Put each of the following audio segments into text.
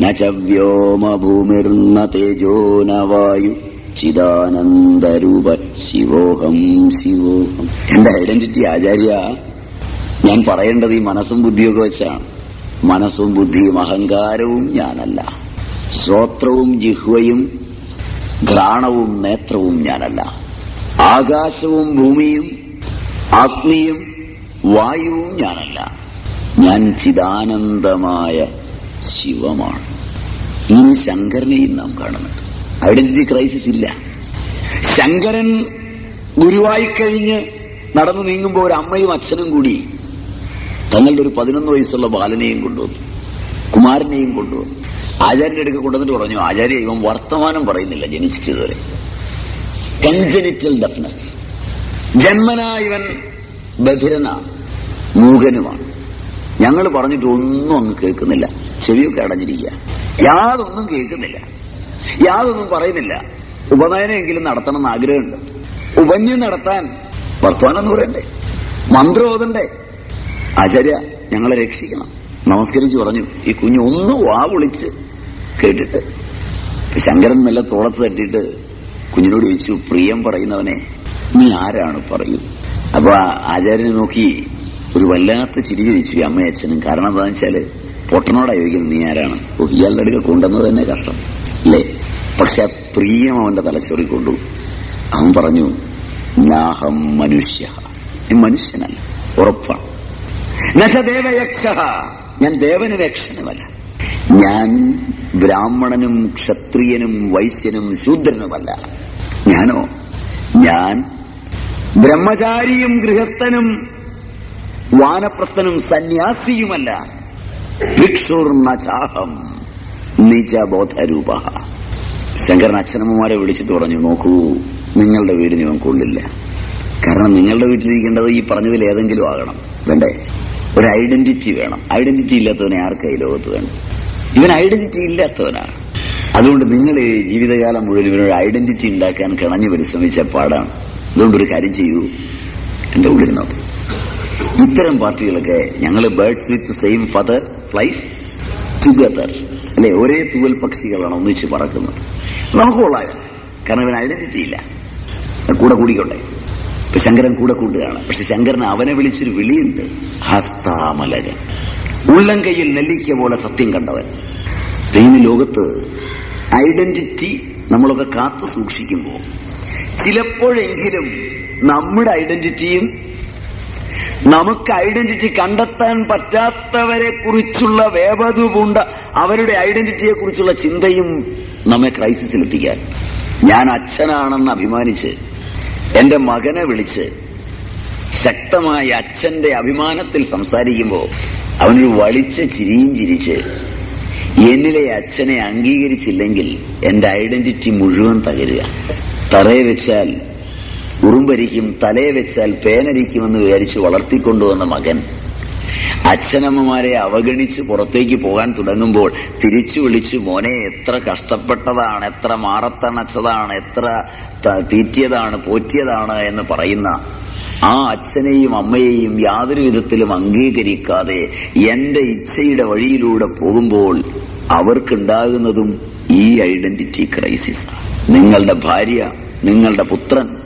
ന ച വ്യോമഭൂമിർന തേജോ ന വായു. ചിദാനന്ദരൂപ ശിവോഹം. ശിവോഹം എന്റെ ഐഡന്റിറ്റി ആചാര്യ? ഞാൻ പറയേണ്ടത് ഈ മനസ്സും ബുദ്ധിയൊക്കെ വെച്ചാണ്. മനസ്സും ബുദ്ധിയും അഹങ്കാരവും ഞാനല്ല. ശ്രോത്രവും ജിഹ്വയും ഘ്രാണവും നേത്രവും ഞാനല്ല. ആകാശവും ഭൂമിയും അഗ്നിയും വായുവും ഞാനല്ല. ഞാൻ ചിദാനന്ദമായ ശിവമാണ്. ഇനി ശങ്കരനെയും നാം കാണുന്നുണ്ട്. ഐഡന്റിറ്റി ക്രൈസിസ് ഇല്ല. ശങ്കരൻ ഗുരുവായി കഴിഞ്ഞ് നടന്നു നീങ്ങുമ്പോൾ ഒരു അമ്മയും അച്ഛനും കൂടി തങ്ങളുടെ ഒരു പതിനൊന്ന് വയസ്സുള്ള ബാലനെയും കൊണ്ടുവന്നു. കുമാരനെയും കൊണ്ടുവന്നു. ആചാര്യന്റെ അടുക്ക് കൊണ്ടുവന്നിട്ട് പറഞ്ഞു ആചാര്യ ഇവൻ വർത്തമാനം പറയുന്നില്ല ജനിച്ചിട്ട് കൺജനിറ്റൽ ഡെഫ്നസ്. ജന്മനായവൻ ബധിരനാണ് മൂകനുമാണ്. ഞങ്ങൾ പറഞ്ഞിട്ട് ഒന്നും അങ്ങ് കേൾക്കുന്നില്ല. ചെവിയൊക്കെ അടഞ്ഞിരിക്കുക. യാതൊന്നും കേൾക്കുന്നില്ല. യാതൊന്നും പറയുന്നില്ല. ഉപനയനമെങ്കിലും നടത്തണം എന്ന് ആഗ്രഹമുണ്ട്. ഉപന്യം നടത്താൻ വർത്തമാനം എന്ന് പറയണ്ടേ? മന്ത്രം ഓതണ്ടേ? ആചാര്യ ഞങ്ങളെ രക്ഷിക്കണം. നമസ്കരിച്ചു പറഞ്ഞു. ഈ കുഞ്ഞ് ഒന്ന് വാ വിളിച്ച് കേട്ടിട്ട്. ശങ്കരൻ മെല്ലെ തോളത്ത് തട്ടിയിട്ട് കുഞ്ഞിനോട് ചോദിച്ചു പ്രിയം പറയുന്നവനെ നീ ആരാണ്? പറയൂ. അപ്പൊ ആചാര്യനെ നോക്കി ഒരു വല്ലാത്ത ചിരി ചിരിച്ചു അമ്മയും അച്ഛനും. കാരണം എന്താണെന്ന് വെച്ചാൽ പൊട്ടനോടാ ചോദിക്കുന്നത് നീ ആരാണ്? ഇയാളുടെ അടുക്ക കൊണ്ടുവന്നത് തന്നെ കഷ്ടം അല്ലേ? പക്ഷെ ആ പ്രിയം അവന്റെ തലച്ചോറി കൊണ്ടു. അവൻ പറഞ്ഞു നാഹം മനുഷ്യ. മനുഷ്യനല്ല ഉറപ്പാണ്. ഞാൻ ദേവന് രക്ഷനുമല്ല ഞാൻ ബ്രാഹ്മണനും ക്ഷത്രിയനും വൈശ്യനും ശൂദ്രനുമല്ല. ഞാനോ? ഞാൻ. ബ്രഹ്മചാരിയും ഗൃഹസ്ഥനും വാനപ്രസ്ഥനും സന്യാസിയുമല്ല. ഭിക്ഷുർണചാഹം നിജബോധരൂപ. ശങ്കരൻ അച്ഛനമ്മമാരെ വിളിച്ചിട്ട് പറഞ്ഞു നോക്കൂ നിങ്ങളുടെ വീടിന് ഇവൻ കൊള്ളില്ല. കാരണം നിങ്ങളുടെ വീട്ടിലിരിക്കേണ്ടത് ഈ പറഞ്ഞതിൽ ഏതെങ്കിലും ആകണം. വേണ്ടേ? ഒരു ഐഡന്റിറ്റി വേണം. ഐഡന്റിറ്റി ഇല്ലാത്തവനെ ആർക്കായി ലോകത്ത് വേണം ഇവൻ ഐഡന്റിറ്റി ഇല്ലാത്തവനാണ്. അതുകൊണ്ട് നിങ്ങൾ ഈ ജീവിതകാലം മുഴുവൻ ഇവനൊരു ഐഡന്റിറ്റി ഉണ്ടാക്കാൻ കിണഞ്ഞു പരിശ്രമിച്ച പാടാണ്. അതുകൊണ്ട് ഒരു കാര്യം ചെയ്യൂ. എന്റെ ഉള്ളിൽ നോക്കും ഇത്തരം പാർട്ടികളൊക്കെ ഞങ്ങൾ birds with same feather flies together അല്ലെ? ഒരേ തൂവൽ പക്ഷികളാണ് ഒന്നിച്ച് പറക്കുന്നത്. നമുക്ക് കൊള്ളാം. കാരണം ഇവൻ ഐഡന്റിറ്റി ഇല്ല. കൂടെ കൂടിക്കോട്ടെ. ഇപ്പൊ ശങ്കരൻ കൂടെ കൂട്ടുകയാണ്. പക്ഷെ ശങ്കരൻ അവനെ വിളിച്ചൊരു വിളിയുണ്ട്. ഹസ്താമലകൻ. ഉള്ളം കയ്യിൽ നെല്ലിക്ക പോലെ സത്യം കണ്ടവൻ. ഇന്ന് ലോകത്ത് ഐഡന്റിറ്റി നമ്മളൊക്കെ കാത്തു സൂക്ഷിക്കുമ്പോൾ ചിലപ്പോഴെങ്കിലും നമ്മുടെ ഐഡന്റിറ്റിയും നമുക്ക് ഐഡന്റിറ്റി കണ്ടെത്താൻ പറ്റാത്തവരെ കുറിച്ചുള്ള വേവതുപൂണ്ട അവരുടെ ഐഡന്റിറ്റിയെ കുറിച്ചുള്ള ചിന്തയും നമ്മെ ക്രൈസിസിലെത്തിക്കാൻ ഞാൻ അച്ഛനാണെന്ന് അഭിമാനിച്ച് എന്റെ മകനെ വിളിച്ച് ശക്തമായ അച്ഛന്റെ അഭിമാനത്തിൽ സംസാരിക്കുമ്പോൾ അവനൊരു വളിച്ച ചിരിയും ചിരിച്ച് എന്നിലെ അച്ഛനെ അംഗീകരിച്ചില്ലെങ്കിൽ എന്റെ ഐഡന്റിറ്റി മുഴുവൻ തകരുക. തറയെ വെച്ചാൽ ഉറുമ്പരിക്കും തലയെ വെച്ചാൽ പേനരിക്കുമെന്ന് വിചാരിച്ച് വളർത്തിക്കൊണ്ടുവന്ന മകൻ. അച്ഛനമ്മമാരെ അവഗണിച്ച് പുറത്തേക്ക് പോകാൻ തുടങ്ങുമ്പോൾ തിരിച്ചു വിളിച്ച് മോനെ എത്ര കഷ്ടപ്പെട്ടതാണ് എത്ര മാറത്തണച്ചതാണ് എത്ര തീറ്റിയതാണ് പോറ്റിയതാണ് എന്ന് പറയുന്ന ആ അച്ഛനെയും അമ്മയെയും യാതൊരു വിധത്തിലും അംഗീകരിക്കാതെ എന്റെ ഇച്ഛയുടെ വഴിയിലൂടെ പോകുമ്പോൾ അവർക്കുണ്ടാകുന്നതും ഈ ഐഡന്റിറ്റി ക്രൈസിസ് നിങ്ങളുടെ ഭാര്യ നിങ്ങളുടെ പുത്രൻ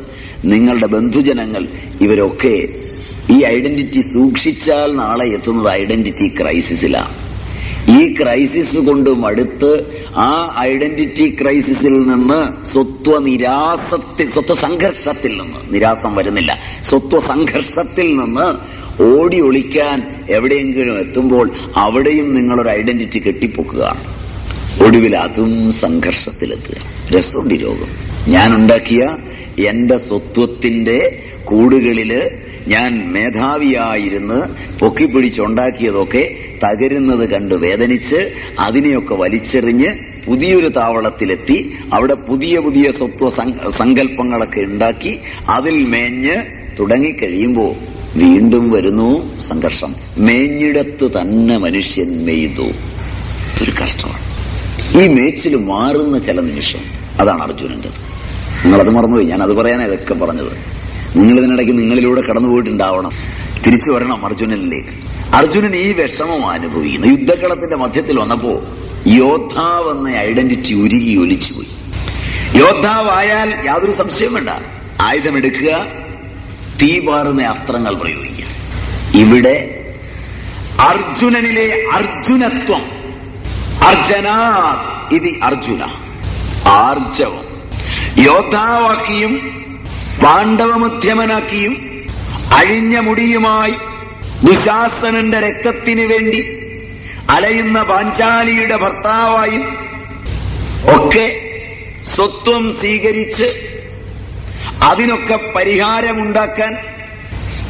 നിങ്ങളുടെ ബന്ധുജനങ്ങൾ ഇവരൊക്കെ ഈ ഐഡന്റിറ്റി സൂക്ഷിച്ചാൽ നാളെ എത്തുന്നത് ഐഡന്റിറ്റി ക്രൈസിസിലാണ്. ഈ ക്രൈസിസ് കൊണ്ട് മടുത്ത് ആ ഐഡന്റിറ്റി ക്രൈസിസിൽ നിന്ന് സ്വത്വ നിരാസത്തിൽ സ്വത്വ സംഘർഷത്തിൽ നിന്ന് നിരാസം വരുന്നില്ല. സ്വത്വ സംഘർഷത്തിൽ നിന്ന് ഓടി ഒളിക്കാൻ എവിടെയെങ്കിലും എത്തുമ്പോൾ അവിടെയും നിങ്ങളൊരു ഐഡന്റിറ്റി കെട്ടിപ്പൊക്കുക. ഒടുവിൽ അതും സംഘർഷത്തിലെത്തുക. രസമുണ്ട് രോഗം. ഞാൻ ഉണ്ടാക്കിയ എന്റെ സ്വത്വത്തിന്റെ കൂടുകളിൽ ഞാൻ മേധാവിയായിരുന്ന് പൊക്കിപ്പിടിച്ചുണ്ടാക്കിയതൊക്കെ തകരുന്നത് കണ്ട് വേദനിച്ച് അതിനെയൊക്കെ വലിച്ചെറിഞ്ഞ് പുതിയൊരു താവളത്തിലെത്തി അവിടെ പുതിയ പുതിയ സ്വത്വ സങ്കല്പങ്ങളൊക്കെ ഉണ്ടാക്കി അതിൽ മേഞ്ഞ് തുടങ്ങിക്കഴിയുമ്പോൾ വീണ്ടും വരുന്നു സംഘർഷം. മേഞ്ഞിടത്ത് തന്നെ മനുഷ്യൻ മെയ്തു. ഒരു കഷ്ടമാണ്. ഈ മേച്ചിൽ മാറുന്ന ചില നിമിഷം അതാണ് അർജുനന്റെ നിങ്ങളത് മറന്നുപോയി. ഞാൻ അത് പറയാനാ ഇതൊക്കെ പറഞ്ഞത്. നിങ്ങൾ ഇതിനിടയ്ക്ക് നിങ്ങളിലൂടെ കടന്നുപോയിട്ടുണ്ടാവണം. തിരിച്ചു വരണം അർജുനനിലേക്ക്. അർജുനൻ ഈ വിഷമം അനുഭവിക്കുന്നു. യുദ്ധക്കളത്തിന്റെ മധ്യത്തിൽ വന്നപ്പോ യോദ്ധാവെന്ന ഐഡന്റിറ്റി ഉരുകി ഒലിച്ചുപോയി. യോദ്ധാവായാൽ യാതൊരു സംശയം വേണ്ട. ആയുധമെടുക്കുക തീ പാറുന്ന അസ്ത്രങ്ങൾ പ്രയോഗിക്കുക. ഇവിടെ അർജുനനിലെ അർജുനത്വം. അർജനാ ഇത് അർജുന. ആർജവം. യോദ്ധാവാക്കിയും പാണ്ഡവമധ്യമനാക്കിയും അഴിഞ്ഞ മുടിയുമായി ദുശാസനന്റെ രക്തത്തിനു വേണ്ടി അലയുന്ന പാഞ്ചാലിയുടെ ഭർത്താവായും ഒക്കെ സ്വത്വം സ്വീകരിച്ച് അതിനൊക്കെ പരിഹാരമുണ്ടാക്കാൻ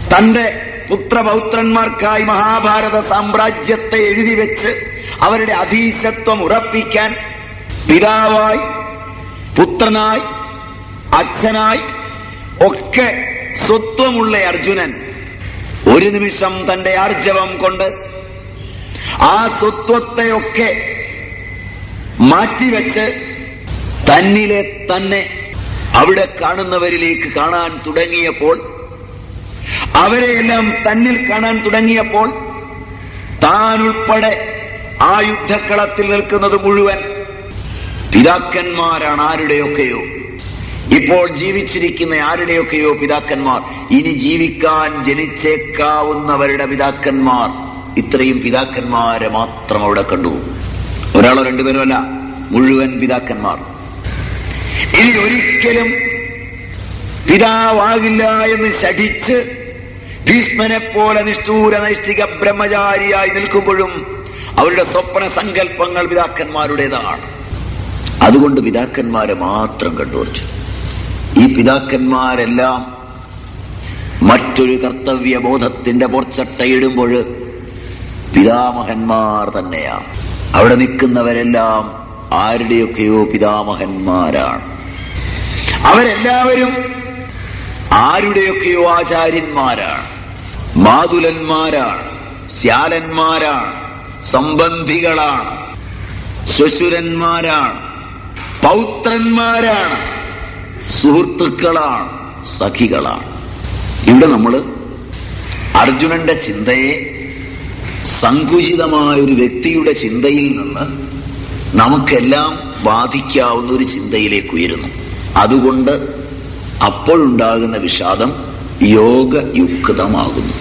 തന്റെ പുത്രപൗത്രന്മാർക്കായി മഹാഭാരത സാമ്രാജ്യത്തെ എഴുതി വെച്ച് അവരുടെ അധീശത്വം ഉറപ്പിക്കാൻ പിതാവായി പുത്രനായി അച്ഛനായി ഒക്കെ സ്വത്വമുള്ള അർജുനൻ ഒരു നിമിഷം തന്റെ ആർജവം കൊണ്ട് ആ സ്വത്വത്തെയൊക്കെ മാറ്റിവെച്ച് തന്നിലെ തന്നെ അവിടെ കാണുന്നവരിലേക്ക് കാണാൻ തുടങ്ങിയപ്പോൾ അവരെയെല്ലാം തന്നിൽ കാണാൻ തുടങ്ങിയപ്പോൾ താൻ ഉൾപ്പെടെ ആ യുദ്ധക്കളത്തിൽ നിൽക്കുന്നത് മുഴുവൻ പിതാക്കന്മാരാണ് ആരുടെയൊക്കെയോ. ഇപ്പോൾ ജീവിച്ചിരിക്കുന്ന ആരുടെയൊക്കെയോ പിതാക്കന്മാർ. ഇനി ജീവിക്കാൻ ജനിച്ചേക്കാവുന്നവരുടെ പിതാക്കന്മാർ. ഇത്രയും പിതാക്കന്മാരെ മാത്രം അവിടെ കണ്ടു. ഒരാളോ രണ്ടുപേരോ അല്ല മുഴുവൻ പിതാക്കന്മാർ. ഇനി ഒരിക്കലും പിതാവാകില്ല എന്ന് ശഠിച്ച് ഭീഷ്മനെ പോലെ നിഷ്ഠൂര നൈഷ്ഠിക ബ്രഹ്മചാരിയായി നിൽക്കുമ്പോഴും അവരുടെ സ്വപ്ന സങ്കല്പങ്ങൾ പിതാക്കന്മാരുടേതാണ്. അതുകൊണ്ട് പിതാക്കന്മാരെ മാത്രം കണ്ടുപിടിച്ചു. ഈ പിതാക്കന്മാരെല്ലാം മറ്റൊരു കർത്തവ്യബോധത്തിന്റെ പുറച്ചട്ടയിടുമ്പോൾ പിതാമഹന്മാർ തന്നെയാണ്. അവിടെ നിൽക്കുന്നവരെല്ലാം ആരുടെയൊക്കെയോ പിതാമഹന്മാരാണ്. അവരെല്ലാവരും ആരുടെയൊക്കെയോ ആചാര്യന്മാരാണ്. മാതുലന്മാരാണ് ശ്യാലന്മാരാണ് സംബന്ധികളാണ് ശ്വശുരന്മാരാണ് പൗത്രന്മാരാണ് സുഹൃത്തുക്കളാണ് സഖികളാണ്. ഇവിടെ നമ്മൾ അർജുനന്റെ ചിന്തയെ സങ്കുചിതമായ ഒരു വ്യക്തിയുടെ ചിന്തയിൽ നിന്ന് നമുക്കെല്ലാം ബാധിക്കാവുന്ന ഒരു ചിന്തയിലേക്ക് ഉയരുന്നു അതുകൊണ്ട് അപ്പോഴുണ്ടാകുന്ന വിഷാദം യോഗയുക്തമാകുന്നു.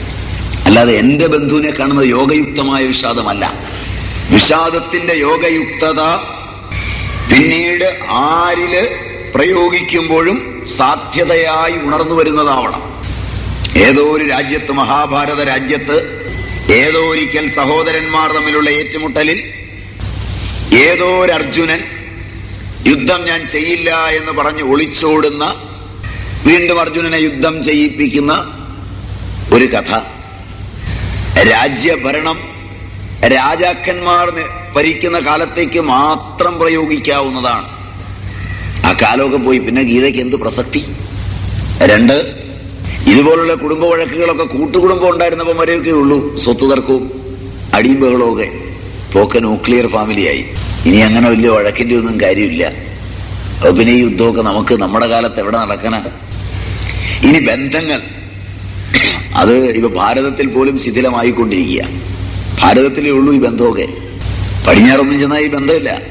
അല്ലാതെ എന്റെ ബന്ധുവിനെ കാണുന്നത് യോഗയുക്തമായ വിഷാദമല്ല. വിഷാദത്തിന്റെ യോഗയുക്തത പിന്നീട് ആരിൽ പ്രയോഗിക്കുമ്പോഴും സാധ്യതയായി ഉണർന്നു വരുന്നതാവണം. ഏതോ ഒരു രാജ്യത്ത് മഹാഭാരത രാജ്യത്ത് ഏതോ ഒരിക്കൽ സഹോദരന്മാർ തമ്മിലുള്ള ഏറ്റുമുട്ടലിൽ ഏതോ അർജുനൻ യുദ്ധം ഞാൻ ചെയ്യില്ല എന്ന് പറഞ്ഞ് ഒളിച്ചോടുന്ന വീണ്ടും അർജുനനെ യുദ്ധം ചെയ്യിപ്പിക്കുന്ന ഒരു കഥ. രാജ്യഭരണം രാജാക്കന്മാർ ഭരിക്കുന്ന കാലത്തേക്ക് മാത്രം പ്രയോഗിക്കാവുന്നതാണ്. ആ കാലമൊക്കെ പോയി പിന്നെ ഗീതയ്ക്ക് എന്ത് പ്രസക്തി? രണ്ട് ഇതുപോലുള്ള കുടുംബ വഴക്കുകളൊക്കെ കൂട്ടുകുടുംബം ഉണ്ടായിരുന്നപ്പോൾ വരെയൊക്കെ ഉള്ളൂ സ്വത്ത് തർക്കവും അടിയും പോക്ക ന്യൂക്ലിയർ ഫാമിലിയായി. ഇനി അങ്ങനെ വലിയ വഴക്കിന്റെ ഒന്നും കാര്യമില്ല. അപ്പൊ പിന്നെ ഈ യുദ്ധമൊക്കെ നമുക്ക് നമ്മുടെ കാലത്ത് എവിടെ നടക്കണ ഇനി ബന്ധങ്ങൾ. അത് ഇപ്പൊ ഭാരതത്തിൽ പോലും ശിഥിലമായിക്കൊണ്ടിരിക്കുക. ഭാരതത്തിലേ ഉള്ളൂ ഈ ബന്ധമൊക്കെ. പടിഞ്ഞാറൊന്നും ചെന്നാൽ ഈ ബന്ധമില്ല.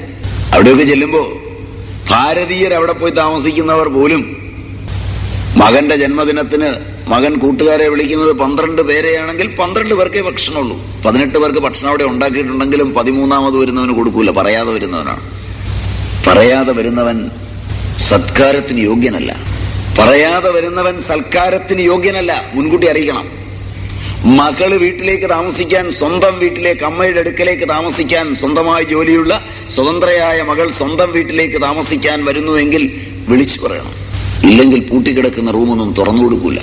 അവിടെയൊക്കെ ചെല്ലുമ്പോ ഭാരതീയർ അവിടെ പോയി താമസിക്കുന്നവർ പോലും മകന്റെ ജന്മദിനത്തിന് മകൻ കൂട്ടുകാരെ വിളിക്കുന്നത് പന്ത്രണ്ട് പേരെയാണെങ്കിൽ പന്ത്രണ്ട് പേർക്കേ ഭക്ഷണമുള്ളൂ. പതിനെട്ട് പേർക്ക് ഭക്ഷണം അവിടെ ഉണ്ടാക്കിയിട്ടുണ്ടെങ്കിലും പതിമൂന്നാമത് വരുന്നവന് കൊടുക്കൂല. പറയാതെ വരുന്നവനാണ്. പറയാതെ വരുന്നവൻ സത്കാരത്തിന് യോഗ്യനല്ല. പറയാതെ വരുന്നവൻ സൽക്കാരത്തിന് യോഗ്യനല്ല. മുൻകൂട്ടി അറിയിക്കണം. മകൾ വീട്ടിലേക്ക് താമസിക്കാൻ സ്വന്തം വീട്ടിലേക്ക് അമ്മയുടെ അടുക്കലേക്ക് താമസിക്കാൻ സ്വന്തമായി ജോലിയുള്ള സ്വതന്ത്രയായ മകൾ സ്വന്തം വീട്ടിലേക്ക് താമസിക്കാൻ വരുന്നുവെങ്കിൽ വിളിച്ചു പറയണം. ഇല്ലെങ്കിൽ പൂട്ടിക്കിടക്കുന്ന റൂമൊന്നും തുറന്നു കൊടുക്കൂല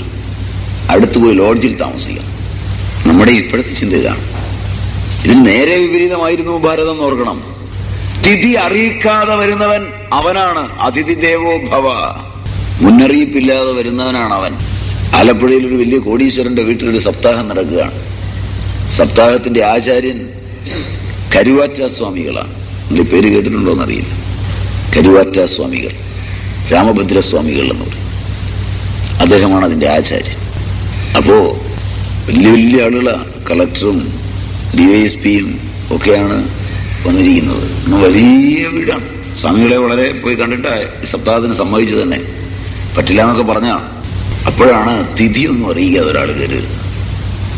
അടുത്തു പോയി ലോഡ്ജിൽ താമസിക്കാം. നമ്മുടെ ഇപ്പോഴത്തെ ചിന്ത ഇതാണ്. ഇതിന് നേരെ വിപരീതമായിരുന്നു ഭാരതം ഓർക്കണം. തിഥി അറിയിക്കാതെ വരുന്നവൻ അവനാണ്. അതിഥി ദേവോ ഭവ. മുന്നറിയിപ്പില്ലാതെ വരുന്നവനാണ് അവൻ. ആലപ്പുഴയിൽ ഒരു വലിയ കോടീശ്വരന്റെ വീട്ടിലൊരു സപ്താഹം നടക്കുകയാണ്. സപ്താഹത്തിന്റെ ആചാര്യൻ കരുവാറ്റ സ്വാമികളാണ് എന്റെ പേര് കേട്ടിട്ടുണ്ടോ എന്നറിയില്ല. കരുവാറ്റ സ്വാമികൾ രാമഭദ്രസ്വാമികൾ എന്ന് പറയും. അദ്ദേഹമാണ് അതിന്റെ ആചാര്യൻ. അപ്പോ വലിയ വലിയ ആളുകള കളക്ടറും ഡിവൈഎസ്പിയും ഒക്കെയാണ് വന്നിരിക്കുന്നത് വലിയ വീടാണ് സ്വാമികളെ വളരെ പോയി കണ്ടിട്ട് സപ്താഹത്തിന് സമ്മതിച്ചു തന്നെ പറ്റില്ല എന്നൊക്കെ പറഞ്ഞ അപ്പോഴാണ് തിഥി ഒന്നും അറിയിക്കാതെ ഒരാൾ കയറി.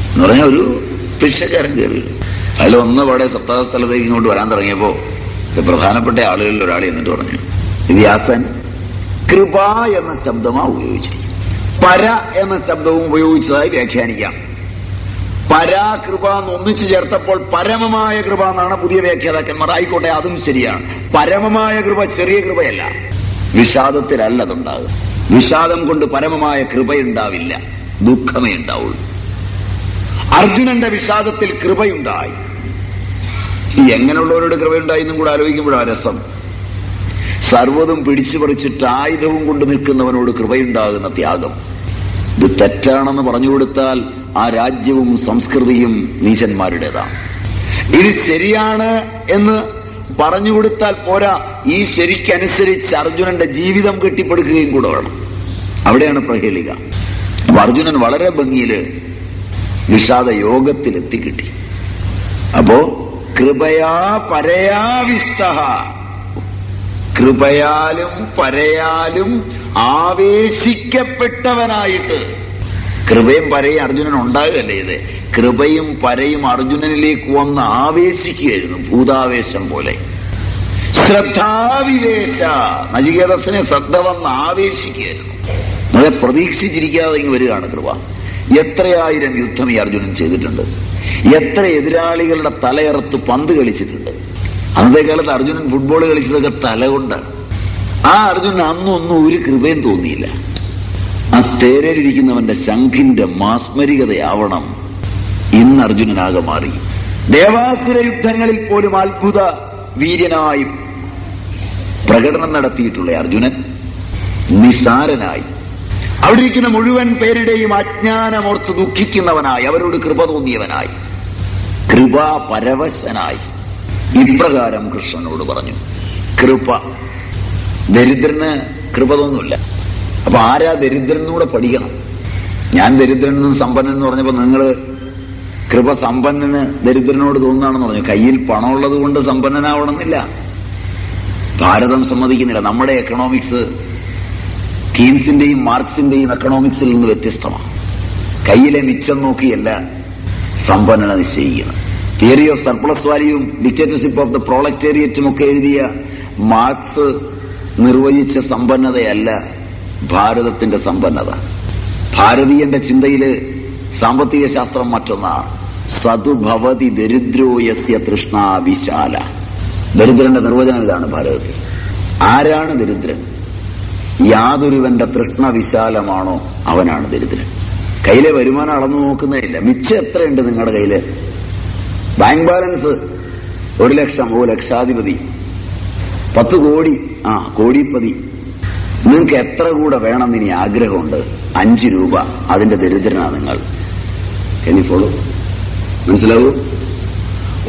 എന്ന് പറഞ്ഞാൽ ഒരു പിശക്കാരൻ കയറി. അതിൽ ഒന്ന് പാടെ സപ്താഹ സ്ഥലത്തേക്ക് ഇങ്ങോട്ട് വരാൻ തുടങ്ങിയപ്പോ പ്രധാനപ്പെട്ട ആളുകളിൽ ഒരാൾ എന്നിട്ട് പറഞ്ഞു വ്യാസൻ കൃപ എന്ന ശബ്ദമാ ഉപയോഗിച്ചിരിക്കുന്നത് പര എന്ന ശബ്ദവും ഉപയോഗിച്ചതായി വ്യാഖ്യാനിക്കാം. പരാകൃപ എന്ന് ഒന്നിച്ചു ചേർത്തപ്പോൾ പരമമായ കൃപ എന്നാണ് പുതിയ വ്യാഖ്യാതാക്കന്മാർ. ആയിക്കോട്ടെ അതും ശരിയാണ്. പരമമായ കൃപ ചെറിയ കൃപയല്ല. വിഷാദത്തിലല്ല അതുണ്ടാകുക വിഷാദം കൊണ്ട് പരമമായ കൃപയുണ്ടാവില്ല. ദുഃഖമേ ഉണ്ടാവുള്ളൂ. അർജുനന്റെ വിഷാദത്തിൽ കൃപയുണ്ടായി. എങ്ങനെയുള്ളവരോട് കൃപയുണ്ടായി എന്നും കൂടെ ആലോചിക്കുമ്പോഴാണ് രസം. സർവതും പിടിച്ചു പറിച്ചിട്ട് ആയുധവും കൊണ്ട് നിൽക്കുന്നവനോട് കൃപയുണ്ടാകുന്ന ത്യാഗം. ഇത് തെറ്റാണെന്ന് പറഞ്ഞു കൊടുത്താൽ ആ രാജ്യവും സംസ്കൃതിയും നീചന്മാരുടേതാണ്. ഇത് ശരിയാണ് എന്ന് പറഞ്ഞു കൊടുത്താൽ പോരാ ഈ ശരിക്കനുസരിച്ച് അർജുനന്റെ ജീവിതം കെട്ടിപ്പടുക്കുകയും കൂടെ വേണം. അവിടെയാണ് പ്രഹേലിക അർജുനൻ വളരെ ഭംഗിയിൽ വിഷാദ യോഗത്തിൽ എത്തിക്കിട്ടി അപ്പോ കൃപയാ പരയാവിഷ്ട. കൃപയാലും പരയാലും ആവേശിക്കപ്പെട്ടവനായിട്ട്. കൃപയും പരയും അർജുനൻ ഉണ്ടാകുകയല്ലേ ഇത്? കൃപയും പരയും അർജുനനിലേക്ക് വന്ന് ആവേശിക്കുകയായിരുന്നു ഭൂതാവേശം പോലെ. ശ്രദ്ധാവിവേശ. നചികേതസിനെ ശ്രദ്ധ വന്ന് ആവേശിക്കുകയായിരുന്നു. നമ്മളെ പ്രതീക്ഷിച്ചിരിക്കാതെ ഇങ്ങ് വരികയാണ് കൃപ. എത്രയായിരം യുദ്ധം ഈ അർജുനൻ ചെയ്തിട്ടുണ്ട്. എത്ര എതിരാളികളുടെ തലയറുത്ത് പന്ത് കളിച്ചിട്ടുണ്ട്. അന്നത്തെ കാലത്ത് അർജുനൻ ഫുട്ബോൾ കളിച്ചതൊക്കെ തലകൊണ്ടാണ് ആ അർജുനൻ അന്നൊന്നും ഒരു കൃപയും തോന്നിയില്ല. ആ തേരലിരിക്കുന്നവന്റെ ശംഖിന്റെ മാസ്മരികതയാവണം ഇന്ന് അർജുനനാകെ മാറി. ദേവാസുര യുദ്ധങ്ങളിൽ പോലും അത്ഭുത വീര്യനായി പ്രകടനം നടത്തിയിട്ടുള്ള അർജുനൻ നിസാരനായി അവിടെ ഇരിക്കുന്ന മുഴുവൻ പേരുടെയും അജ്ഞാനമോർത്ത് ദുഃഖിക്കുന്നവനായി അവരോട് കൃപ തോന്നിയവനായി. കൃപാ പരവശനായി ഇപ്രകാരം കൃഷ്ണനോട് പറഞ്ഞു കൃപ ദരിദ്രന് കൃപ തോന്നില്ല അപ്പൊ ആരാ ദരിദ്രനൂടെ പഠിക്കണം? ഞാൻ ദരിദ്രനും സമ്പന്നൻ എന്ന് പറഞ്ഞപ്പോ നിങ്ങൾ കൃപ സമ്പന്നന് ദരിദ്രനോട് തോന്നുകയാണെന്ന് പറഞ്ഞു. കയ്യിൽ പണമുള്ളത് കൊണ്ട് സമ്പന്നനാവണമെന്നില്ല. ഭാരതം സമ്മതിക്കുന്നില്ല. നമ്മുടെ എക്കണോമിക്സ് കീൻസിന്റെയും മാർക്സിന്റെയും എക്കണോമിക്സിൽ നിന്ന് വ്യത്യസ്തമാണ്. കയ്യിലെ മിച്ചം നോക്കിയല്ല സമ്പന്നന നിശ്ചയിക്കുന്നത്. Theory of surplus value dictatorship of the പ്രോളക്ടേറിയറ്റും ഒക്കെ എഴുതിയ മാർക്സ് നിർവചിച്ച സമ്പന്നതയല്ല ഭാരതത്തിന്റെ സമ്പന്നത. ഭാരതീയന്റെ ചിന്തയിൽ സാമ്പത്തിക ശാസ്ത്രം മറ്റൊന്നാണ്. സതുഭവതി ദരിദ്രോയസ്യ തൃഷ്ണ വിശാല. ദരിദ്രന്റെ നിർവചനം ഇതാണ് ഭാരതത്തിൽ. ആരാണ് ദരിദ്രൻ? യാതൊരുവന്റെ തൃഷ്ണ വിശാലമാണോ അവനാണ് ദരിദ്രൻ? കയ്യിലെ വരുമാനം അളന്നു നോക്കുന്നതില്ല മിച്ചം എത്രയുണ്ട് നിങ്ങളുടെ കയ്യിൽ? ബാങ്ക് ബാലൻസ് ഒരു ലക്ഷം ഓ ലക്ഷാധിപതി. പത്ത് കോടി ആ കോടിപ്പതി. നിങ്ങൾക്ക് എത്ര കൂടെ വേണമെന്ന് ഇനി ആഗ്രഹമുണ്ട്? അഞ്ച് രൂപ. അതിന്റെ ദരിദ്രനാണ് നിങ്ങൾ. എനിക്കോളൂ മനസ്സിലാവൂ?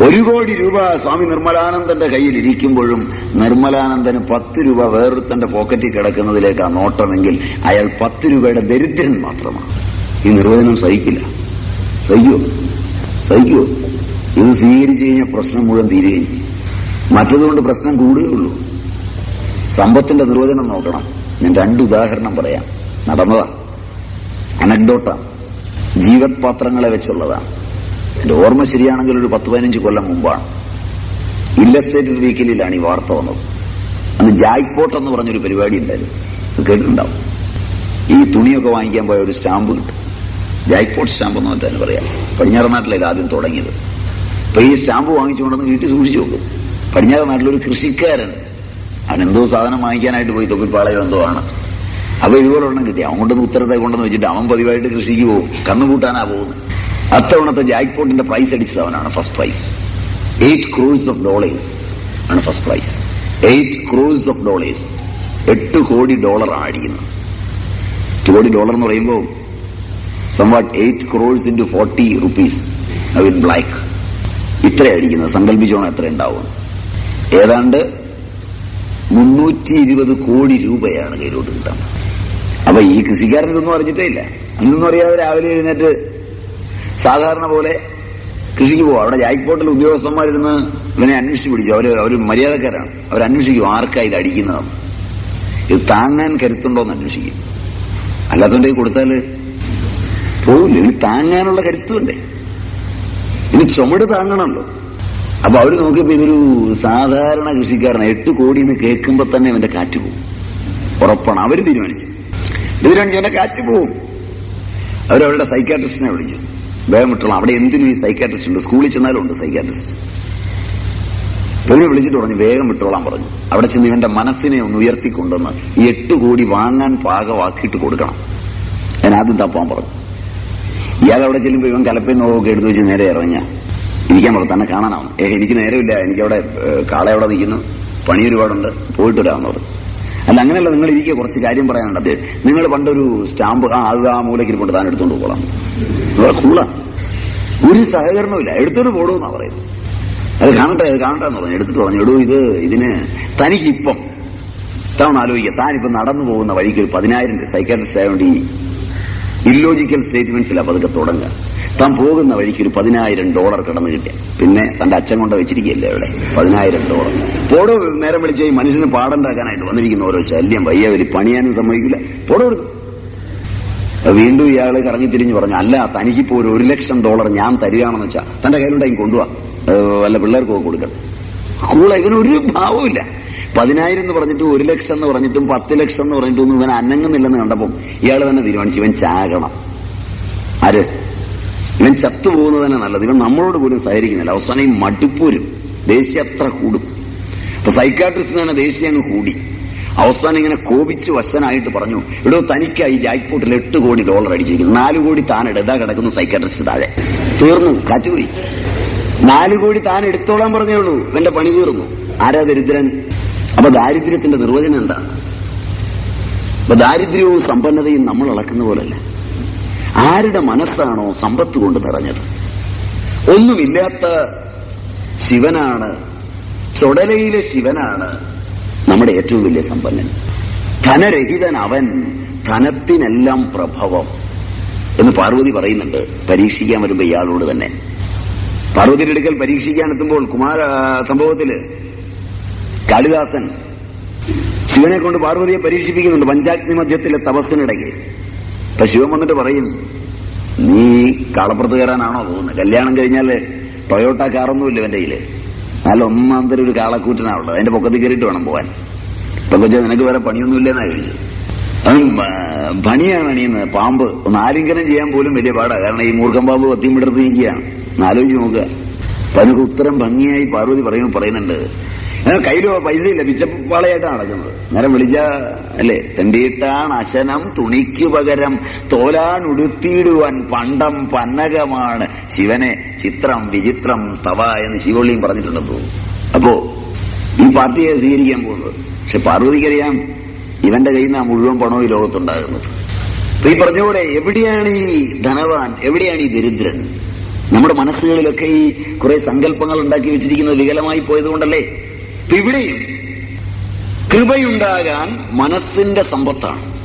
ഒരു കോടി രൂപ സ്വാമി നിർമ്മലാനന്ദന്റെ കയ്യിൽ ഇരിക്കുമ്പോഴും നിർമ്മലാനന്ദന് പത്ത് രൂപ വേറൊരുത്തന്റെ പോക്കറ്റിൽ കിടക്കുന്നതിലേക്ക് ആ നോട്ടമെങ്കിൽ അയാൾ പത്ത് രൂപയുടെ ദരിദ്രൻ മാത്രമാണ്. ഈ നിർവചനം സഹിക്കില്ല. സഹിക്കോ സഹിക്കോ ഇത് സ്വീകരിച്ചു കഴിഞ്ഞാൽ പ്രശ്നം മുഴുവൻ തീരുകയും മറ്റതുകൊണ്ട് പ്രശ്നം കൂടുകയുള്ളൂ. സമ്പത്തിന്റെ നിർവചനം നോക്കണം. ഞാൻ രണ്ട് ഉദാഹരണം പറയാം. നടന്നതാ. അനക്ഡോട്ട. ജീവത് പാത്രങ്ങളെ വെച്ചുള്ളതാണ് എന്റെ ഓർമ്മ ശരിയാണെങ്കിൽ ഒരു പത്ത് പതിനഞ്ച് കൊല്ലം മുമ്പാണ്. ഇല്ലസ്ട്രേറ്റഡ് വീക്കിലാണ് ഈ വാർത്ത വന്നത്. അന്ന് ജായ്പോട്ട് എന്ന് പറഞ്ഞൊരു പരിപാടി ഉണ്ടായിരുന്നു. കേട്ടിട്ടുണ്ടാവും. ഈ തുണിയൊക്കെ വാങ്ങിക്കാൻ പോയ ഒരു സ്റ്റാമ്പ് കിട്ടും. ജായ്പോട്ട് സ്റ്റാമ്പ് എന്ന് തന്നെ പറയാം. പടിഞ്ഞാറ് നാട്ടിലല്ല ആദ്യം തുടങ്ങിയത്. അപ്പൊ ഈ സ്റ്റാമ്പ് വാങ്ങിച്ചുകൊണ്ടെന്ന് വീട്ടിൽ സൂക്ഷിച്ചു നോക്കും പടിഞ്ഞാറ് നാട്ടിലൊരു കൃഷിക്കാരൻ അവൻ എന്തോ സാധനം വാങ്ങിക്കാനായിട്ട് പോയി തൊപ്പിപ്പാളയോ എന്തോ ആണ്. അപ്പൊ ഇതുപോലെ ഒരെണ്ണം കിട്ടി. അവൻ കൊണ്ടുവന്ന് ഉത്തരത്തെ കൊണ്ടെന്ന് വെച്ചിട്ട് അവൻ പതിവായിട്ട് കൃഷിക്ക് പോകും. കണ്ണുകൂട്ടാനാ പോകുന്നത്. അത്തവണത്തെ ജാക്ക് പോട്ടിന്റെ പ്രൈസ് അടിച്ചത് അവനാണ് first prize eight crores of dollars ആണ് first prize eight crores of dollars എട്ട് കോടി ഡോളറാണ് അടിക്കുന്നത് എട്ട് കോടി ഡോളർ എന്ന് പറയുമ്പോൾ somewhat eight crores into forty rupees in black ഇത്ര അടിക്കുന്നത് സങ്കല്പിച്ചോണം എത്ര ഉണ്ടാവും. ഏതാണ്ട് മുന്നൂറ്റി ഇരുപത് കോടി രൂപയാണ് കയ്യിലോട്ട് കിട്ടുന്നത് അപ്പൊ ഈ കൃഷിക്കാരൻ ഇതൊന്നും അറിഞ്ഞിട്ടേ ഇല്ല. അന്നൊന്നും അറിയാതെ രാവിലെ എഴുന്നേറ്റ് സാധാരണ പോലെ കൃഷിക്ക് പോവാം. അവിടെ ജാക്ക്പോട്ടിൽ ഉദ്യോഗസ്ഥന്മാരിരുന്ന് ഇവനെ അന്വേഷിച്ചു പിടിച്ചു. അവർ അവർ മര്യാദക്കാരാണ്. അവർ അന്വേഷിക്കും ആർക്കാ ഇത് അടിക്കുന്നതെന്ന്. ഇത് താങ്ങാൻ കരുത്തുണ്ടോന്ന് അന്വേഷിക്കും. അല്ലാത്തോണ്ടേ കൊടുത്താൽ പോവില്ല. ഇനി താങ്ങാനുള്ള കരുത്തുണ്ടേ. ഇനി ചുമട് താങ്ങണമല്ലോ. അപ്പൊ അവർ നോക്കിയപ്പോ ഇതൊരു സാധാരണ കൃഷിക്കാരനെ. എട്ട് കോടി എന്ന് കേൾക്കുമ്പോ തന്നെ ഇവന്റെ കാറ്റ് പോകും ഉറപ്പാണ്. അവർ തീരുമാനിച്ചു. തീരുമാനിച്ചു എന്റെ കാറ്റ് പോകും അവരവരുടെ സൈക്കാട്രിസ്റ്റിനെ വിളിച്ചു വിട്ടോളാം. അവിടെ എന്തിനും ഈ സൈക്കാട്രിസ്റ്റ് ഉണ്ട്. സ്കൂളിൽ ചെന്നാലും ഉണ്ട് സൈക്കാട്രിസ്റ്റ്. ഇവരെ വിളിച്ചിട്ട് പറഞ്ഞു വേഗം വിട്ടോളാൻ പറഞ്ഞു. അവിടെ ചെന്ന് ഇവന്റെ മനസ്സിനെ ഒന്ന് ഉയർത്തിക്കൊണ്ടെന്ന് ഈ എട്ട് കോടി വാങ്ങാൻ പാകമാക്കിയിട്ട് കൊടുക്കണം. ഞാൻ ആദ്യം തപ്പാൻ പറഞ്ഞു. ഇയാൾ അവിടെ ചെല്ലുമ്പോൾ ഇവൻ കലപ്പയിൽ നോക്കൊക്കെ എടുത്തു വെച്ച് നേരെ ഇറങ്ങിയ ഇരിക്കാൻ പറഞ്ഞു തന്നെ കാണാനാവും. ഏഹ് എനിക്ക് നേരമില്ല. എനിക്കവിടെ കാള കാളെ അവിടെ നിൽക്കുന്നു. പണി ഒരുപാടുണ്ട്. പോയിട്ട് വരാമെന്ന് പറഞ്ഞു. അല്ല അങ്ങനെയല്ല നിങ്ങൾ ഇരിക്കുക കുറച്ച് കാര്യം പറയാനുണ്ട്. അത് നിങ്ങൾ പണ്ടൊരു സ്റ്റാമ്പ് ആ അത് ആ മൂലയ്ക്ക് കൊണ്ട് താൻ എടുത്തോണ്ട് പോകണം. കൂള ഒരു സഹകരണമില്ല എടുത്തോണ്ട് പോടുമെന്നാ പറയുന്നത്. അത് കാണട്ടെ അത് കാണട്ടെ എന്ന് പറഞ്ഞു. എടുത്തിട്ട് പറഞ്ഞു എടൂ ഇത് ഇതിന് തനിക്കിപ്പം തവണ ആലോചിക്കുക താനിപ്പം നടന്നു പോകുന്ന വഴിക്ക് ഒരു പതിനായിരം സൈക്കാട്രിസ്റ്റ് ആയതുകൊണ്ട് ഈ ഇല്ലോജിക്കൽ സ്റ്റേറ്റ്മെന്റ്സിലാ പതുക്കെ തുടങ്ങുക. താൻ പോകുന്ന വഴിക്ക് ഒരു പതിനായിരം ഡോളർ കിടന്നു കിട്ടിയ പിന്നെ തന്റെ അച്ഛൻ കൊണ്ട് വെച്ചിരിക്കുകയല്ലേ അവിടെ? പതിനായിരം ഡോളർ. പോടോ നേരം വിളിച്ച ഈ മനുഷ്യന് പാടുണ്ടാക്കാനായിട്ട് വന്നിരിക്കുന്ന ഓരോ ശല്യം. വയ്യ ഒരു പണിയാനും സമ്മതിക്കില്ല. പോടോ വീണ്ടും ഇയാൾ കറങ്ങി തിരിഞ്ഞു പറഞ്ഞു അല്ല തനിക്കിപ്പോ ഒരു ഒരു ലക്ഷം ഡോളർ ഞാൻ തരികയാണെന്ന് വെച്ചാ തന്റെ കയ്യിലുണ്ടെങ്കിൽ കൊണ്ടുപോവാ വല്ല പിള്ളേർക്കൊക്കെ കൊടുക്കണം കൂള ഇതിനൊരു ഭാവമില്ല പതിനായിരം എന്ന് പറഞ്ഞിട്ടും ഒരു ലക്ഷം എന്ന് പറഞ്ഞിട്ടും പത്ത് ലക്ഷം എന്ന് പറഞ്ഞിട്ടും ഇവൻ അനങ്ങുന്നില്ലെന്ന് കണ്ടപ്പോൾ ഇയാൾ തന്നെ തീരുമാനിച്ചു ഇവൻ ചാകണം. ആര്? ഇവൻ ചത്തുപോകുന്നത് തന്നെ നല്ലത്. ഇവൻ നമ്മളോട് പോലും സഹകരിക്കുന്നില്ല. അവസാനം ഈ മടുപ്പൂരും ദേശീയ അത്ര കൂടും. അപ്പൊ സൈക്കാട്രിസ്റ്റ് തന്നെ ദേശീയ അങ്ങ് കൂടി. അവസാനം ഇങ്ങനെ കോപിച്ച് വശനായിട്ട് പറഞ്ഞു ഇവിടെ തനിക്കായി ജാക്ക്പോട്ടിൽ എട്ട് കോടി ഡോളർ അടിച്ചിരിക്കുന്നു നാല് കോടി താൻ എടുതാ കിടക്കുന്നു സൈക്കാട്രിസ്റ്റ് താഴെ. തീർന്നു കാറ്റുപോയി. നാല് കോടി താൻ എടുത്തോളാൻ പറഞ്ഞേ ഉള്ളൂ. എന്റെ പണി തീർന്നു. ആരാ ദരിദ്രൻ? അപ്പൊ ദാരിദ്ര്യത്തിന്റെ നിർവചനം എന്താണ് അപ്പൊ ദാരിദ്ര്യവും സമ്പന്നതയും നമ്മൾ അളക്കുന്ന പോലല്ല? ആരുടെ മനസ്സാണോ സമ്പത്ത് കൊണ്ട് നിറഞ്ഞത്? ഒന്നുമില്ലാത്ത ശിവനാണ് ചുടലയിലെ ശിവനാണ് നമ്മുടെ ഏറ്റവും വലിയ സമ്പന്നൻ. ധനരഹിതൻ അവൻ ധനത്തിനെല്ലാം പ്രഭവം. എന്ന് പാർവതി പറയുന്നുണ്ട് പരീക്ഷിക്കാൻ വരുമ്പോ ഇയാളോട് തന്നെ. പാർവതിയുടെ അടുക്കൽ പരീക്ഷിക്കാൻ എത്തുമ്പോൾ കുമാര സംഭവത്തിൽ കാളിദാസൻ ശിവനെ കൊണ്ട് പാർവതിയെ പരീക്ഷിപ്പിക്കുന്നുണ്ട്. പഞ്ചാഗ്നി മധ്യത്തിലെ തപസ്സിനിടയ്ക്ക്. അപ്പൊ ശിവൻ വന്നിട്ട് പറയും നീ കാളപ്പുറത്ത് കയറാനാണോ പോകുന്നത്? കല്യാണം കഴിഞ്ഞാൽ ടൊയോട്ട കാറൊന്നുമില്ല എന്റെ കയ്യിൽ. നല്ല ഒന്നാം തരം ഒരു കാളക്കൂറ്റനാണുള്ളത്. അതിന്റെ പൊക്കത്തിൽ കയറിയിട്ട് വേണം പോവാൻ. ഇപ്പൊ കൊച്ചാ നിനക്ക് വേറെ പണിയൊന്നുമില്ലെന്നാ ചോദിച്ചു പണിയാണ് അണിയുന്നത്. പാമ്പ്. ഒന്ന് ആലിംഗനം ചെയ്യാൻ പോലും വലിയ പാടാ. കാരണം ഈ മൂർഖം പാമ്പ് കത്തിയും വിടർത്തിയിരിക്കുകയാണ് ആലോചിച്ച് നോക്കുക. അപ്പൊ അതിനൊക്കെ ഉത്തരം ഭംഗിയായി പാർവതി പറയുമ്പോൾ പറയുന്നുണ്ട്. കയ്യിലോ പൈസയില്ല പിച്ചപ്പാളയായിട്ടാണ് നടക്കുന്നത്. നേരം വിളിച്ച അല്ലേ തെണ്ടിയിട്ടാൻ അശനം തുണിക്കു പകരം തോലാൻ ഉടുത്തിയിടുവാൻ പണ്ടം പന്നകമാണ് ശിവനെ ചിത്രം വിചിത്രം തവ എന്ന് ശിവള്ളിയും പറഞ്ഞിട്ടുണ്ടെന്ന് തോന്നുന്നു. അപ്പോ ഈ പാർട്ടിയെ സ്വീകരിക്കാൻ പോകുന്നത്. പക്ഷെ പാർവതിക്കറിയാം ഇവന്റെ കയ്യിൽ നിന്ന് ആ മുഴുവൻ പണവും ഈ ലോകത്തുണ്ടാകുന്നത്. അപ്പൊ ഈ പറഞ്ഞോടെ എവിടെയാണ് ഈ ധനവാൻ എവിടെയാണ് ഈ ദരിദ്രൻ? നമ്മുടെ മനസ്സുകളിലൊക്കെ ഈ കുറെ സങ്കല്പങ്ങൾ ഉണ്ടാക്കി വെച്ചിരിക്കുന്നത് വികലമായി പോയതുകൊണ്ടല്ലേ? ഇവിടെയും കൃപയുണ്ടാകാൻ മനസ്സിന്റെ സമ്പത്താണ്.